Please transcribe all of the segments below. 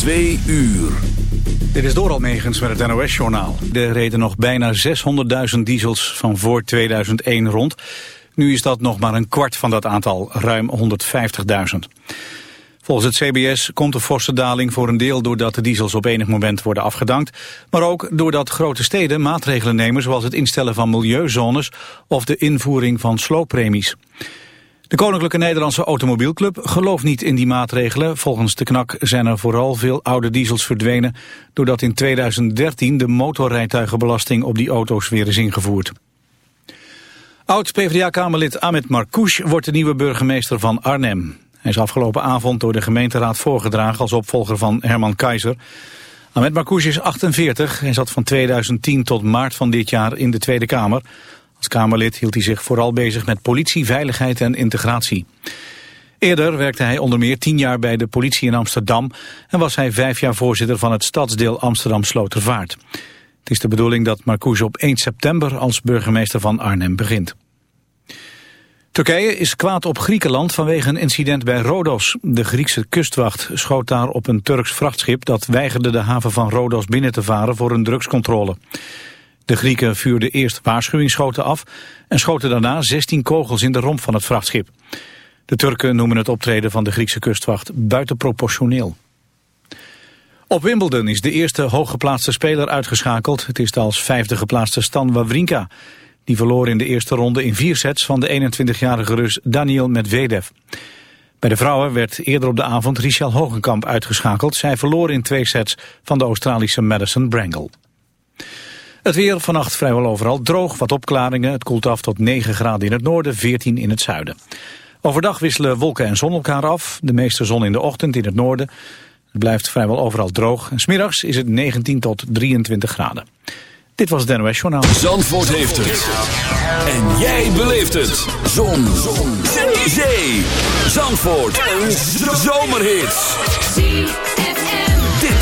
Twee uur. Dit is door Almegens met het NOS-journaal. Er reden nog bijna 600.000 diesels van voor 2001 rond. Nu is dat nog maar een kwart van dat aantal, ruim 150.000. Volgens het CBS komt de forse daling voor een deel doordat de diesels op enig moment worden afgedankt, maar ook doordat grote steden maatregelen nemen zoals het instellen van milieuzones of de invoering van slooppremies. De Koninklijke Nederlandse Automobielclub gelooft niet in die maatregelen. Volgens de KNAK zijn er vooral veel oude diesels verdwenen... doordat in 2013 de motorrijtuigenbelasting op die auto's weer is ingevoerd. Oud-PVDA-Kamerlid Ahmed Marcouch wordt de nieuwe burgemeester van Arnhem. Hij is afgelopen avond door de gemeenteraad voorgedragen als opvolger van Herman Keizer. Ahmed Marcouch is 48 en zat van 2010 tot maart van dit jaar in de Tweede Kamer... Als Kamerlid hield hij zich vooral bezig met politie, veiligheid en integratie. Eerder werkte hij onder meer tien jaar bij de politie in Amsterdam... en was hij vijf jaar voorzitter van het stadsdeel Amsterdam-Slotervaart. Het is de bedoeling dat Marcouche op 1 september als burgemeester van Arnhem begint. Turkije is kwaad op Griekenland vanwege een incident bij Rodos. De Griekse kustwacht schoot daar op een Turks vrachtschip... dat weigerde de haven van Rodos binnen te varen voor een drugscontrole. De Grieken vuurden eerst waarschuwingsschoten af en schoten daarna 16 kogels in de romp van het vrachtschip. De Turken noemen het optreden van de Griekse kustwacht buitenproportioneel. Op Wimbledon is de eerste hooggeplaatste speler uitgeschakeld. Het is de als vijfde geplaatste Stan Wawrinka. Die verloor in de eerste ronde in vier sets van de 21-jarige Rus Daniel Medvedev. Bij de vrouwen werd eerder op de avond Richel Hogenkamp uitgeschakeld. Zij verloor in twee sets van de Australische Madison Brangle. Het weer vannacht vrijwel overal droog, wat opklaringen. Het koelt af tot 9 graden in het noorden, 14 in het zuiden. Overdag wisselen wolken en zon elkaar af. De meeste zon in de ochtend in het noorden. Het blijft vrijwel overal droog. En smiddags is het 19 tot 23 graden. Dit was het NOS Journaal. Zandvoort heeft het. En jij beleeft het. Zon. zon. Zee. Zandvoort. Een zomerhit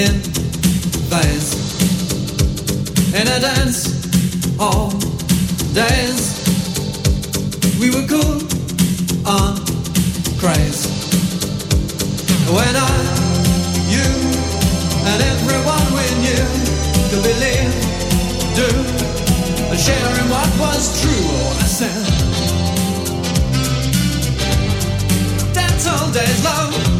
In phase in a dance all days. We were cool on craze when I, you, and everyone we knew could believe, do and sharing what was true. I said, dance all days long.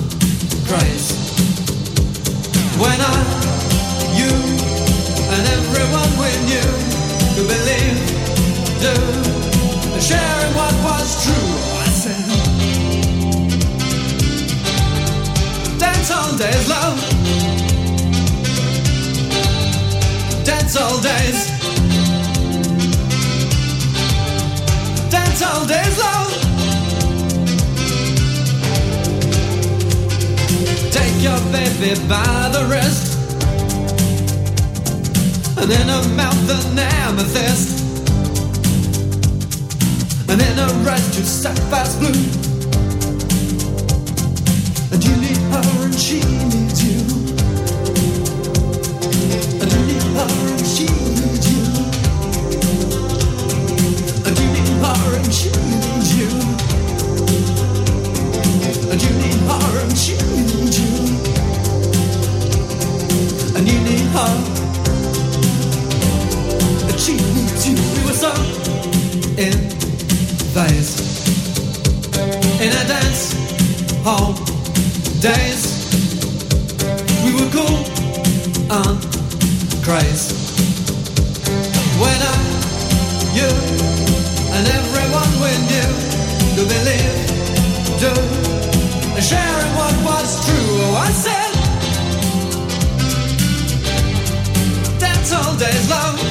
crazy when I, you, and everyone we knew could believe, do, sharing what was true. I said, dance all days, love dance all days. Dance all days long. Take your baby by the wrist. And in her mouth an amethyst. And in her eyes two sapphires blue. And you need her and she needs you. And you need her and she needs you And you need her and she needs you And you need her and she needs you. We were so in in dance hall days. We were cool and when I, you, and everyone we knew believe, do, and what was true. Oh, I said. dance all day's long.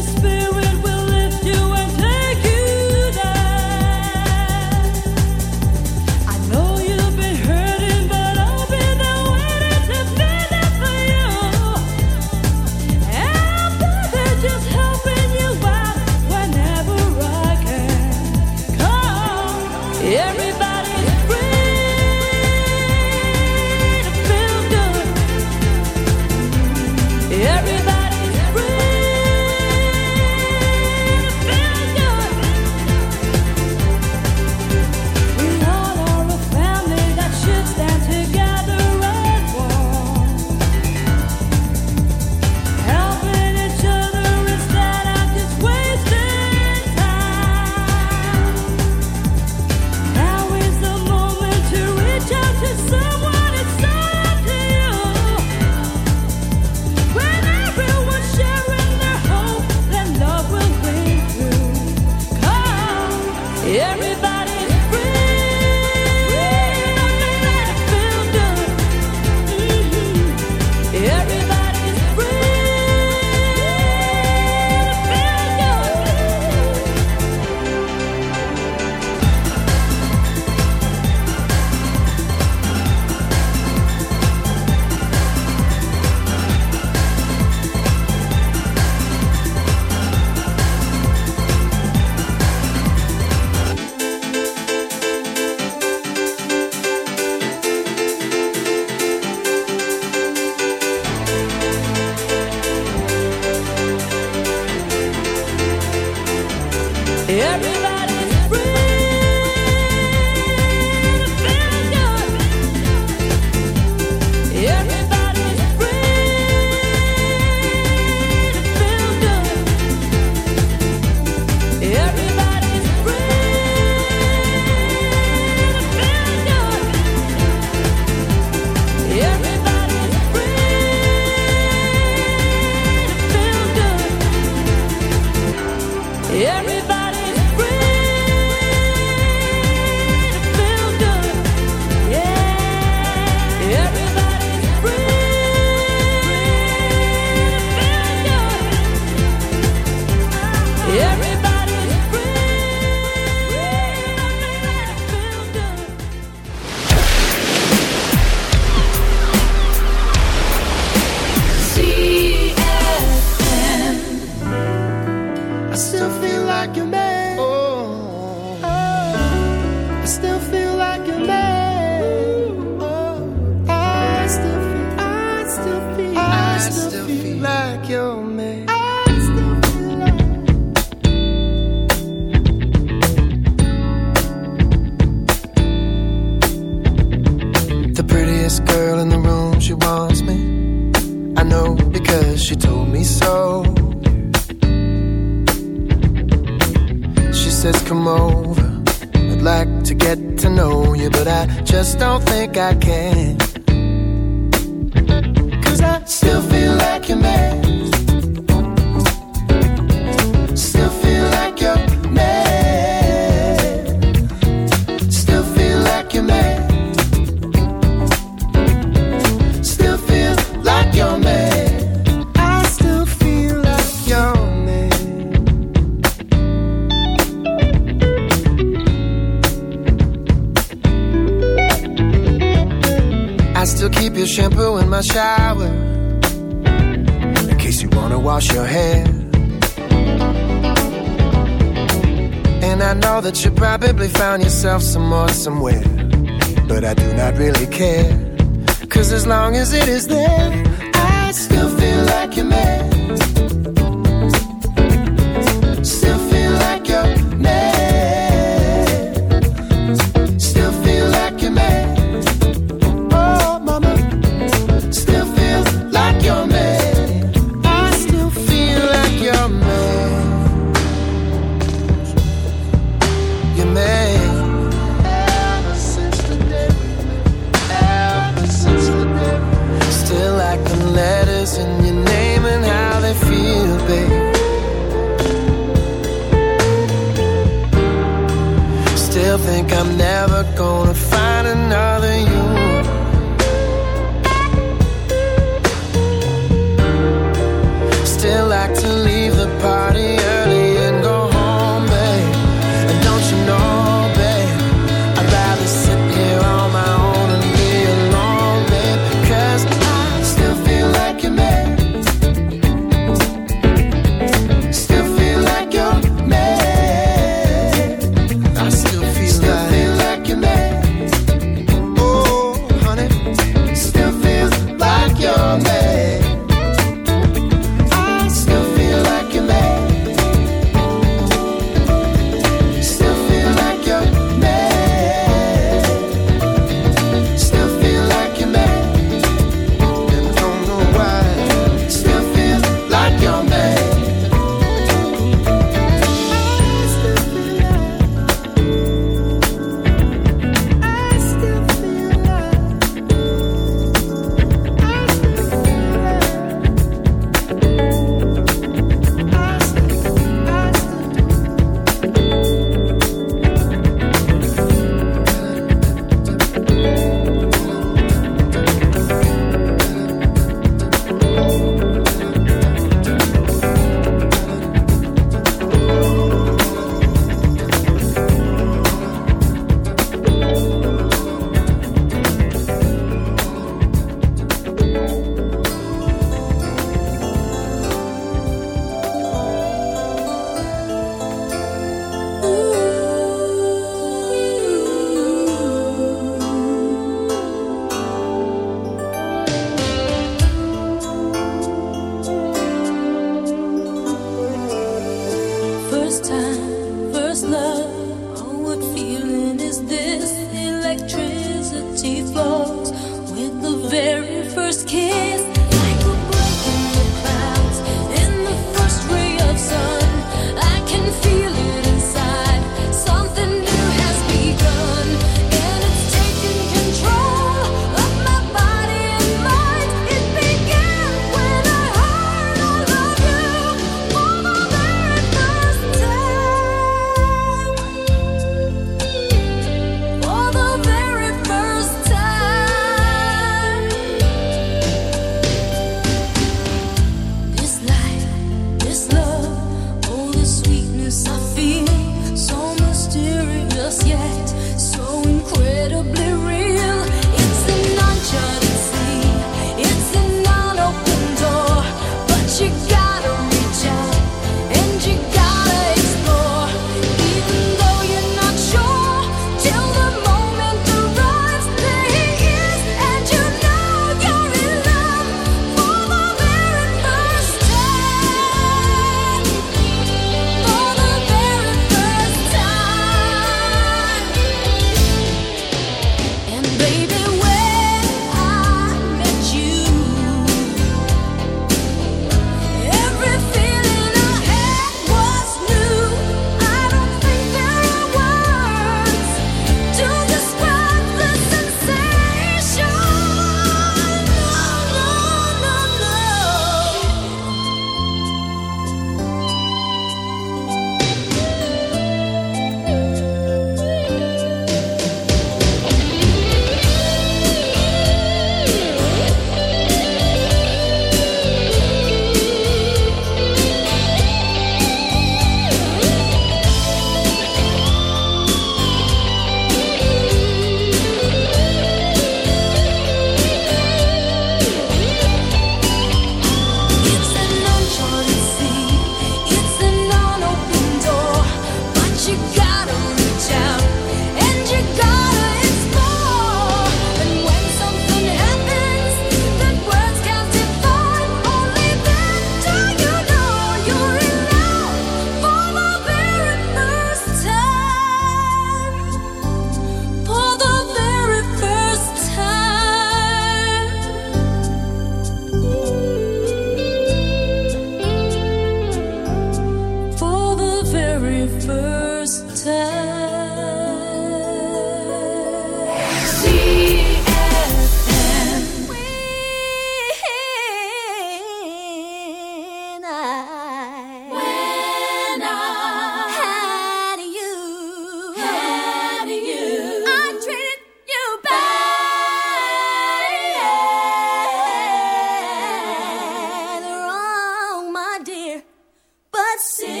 blessing.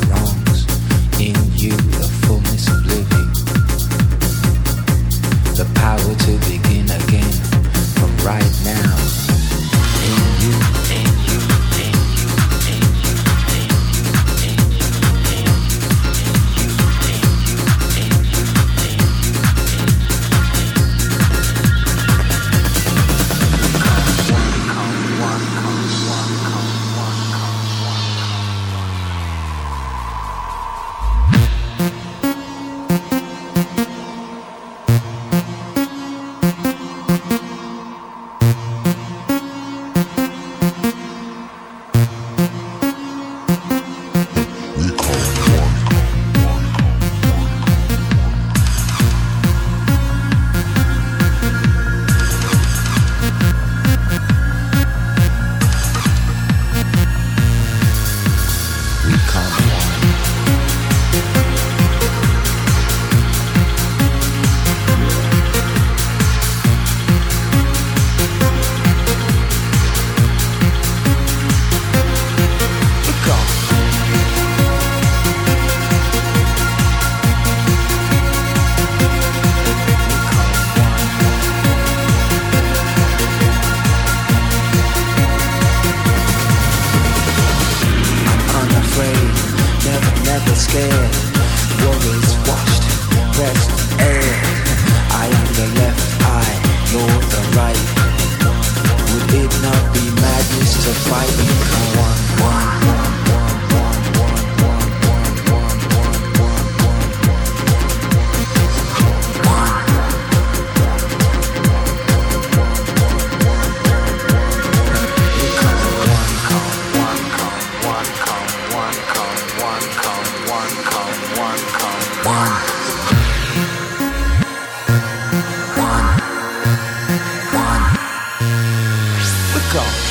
It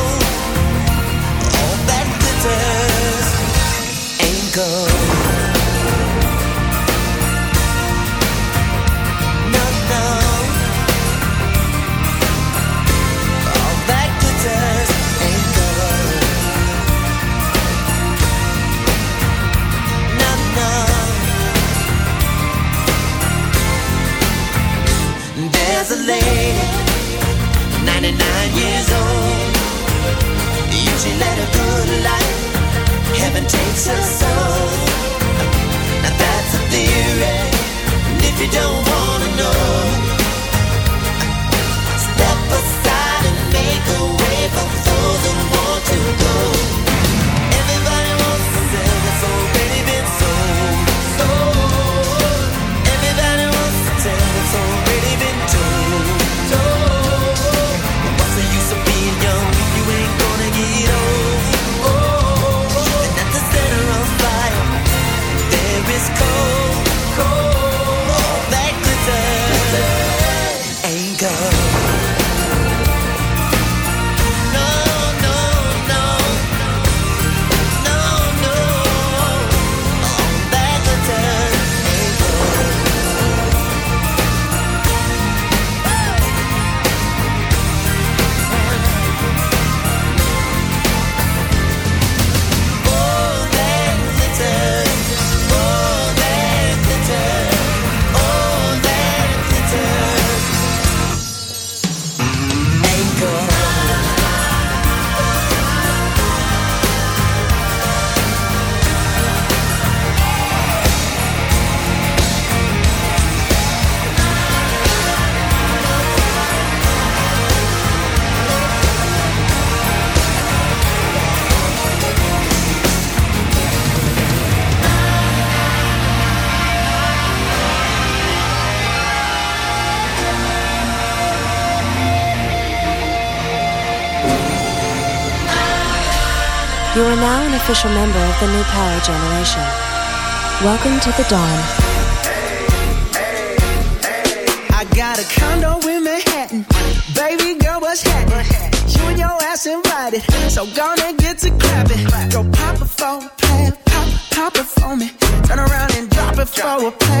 go. are now an official member of the New Power Generation. Welcome to the dawn. I got a condo in Manhattan. Baby girl, what's happening? You and your ass invited, so gonna get to clapping. Go pop a phone, pad, pop, pop it for me. Turn around and drop it for a plan.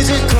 physical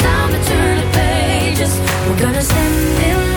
time to turn the pages. We're gonna send it.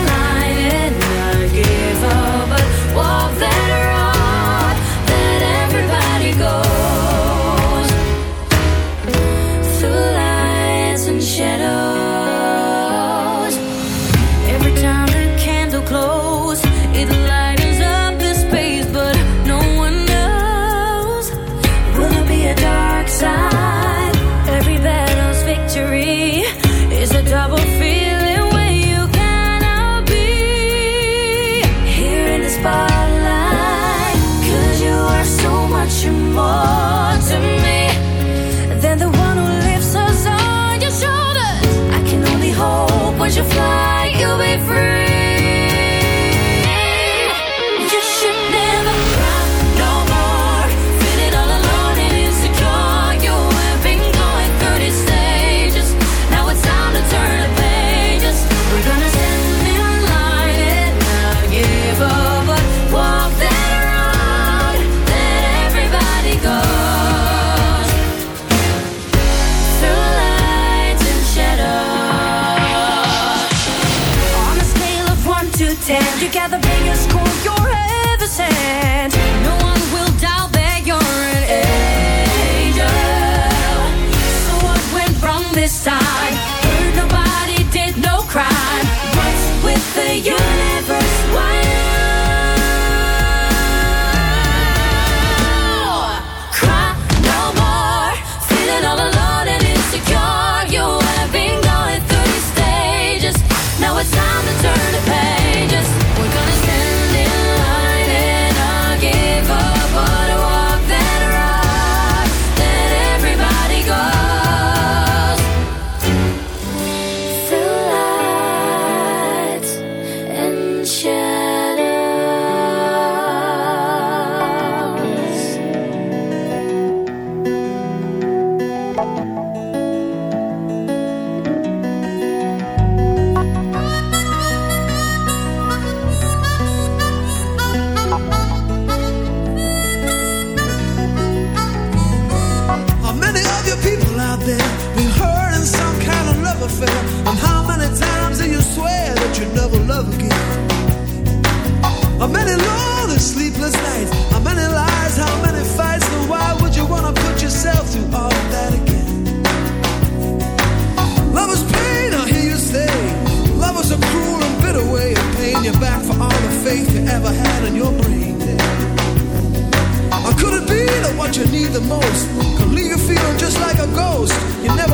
voice. Can leave you feeling just like a ghost. You never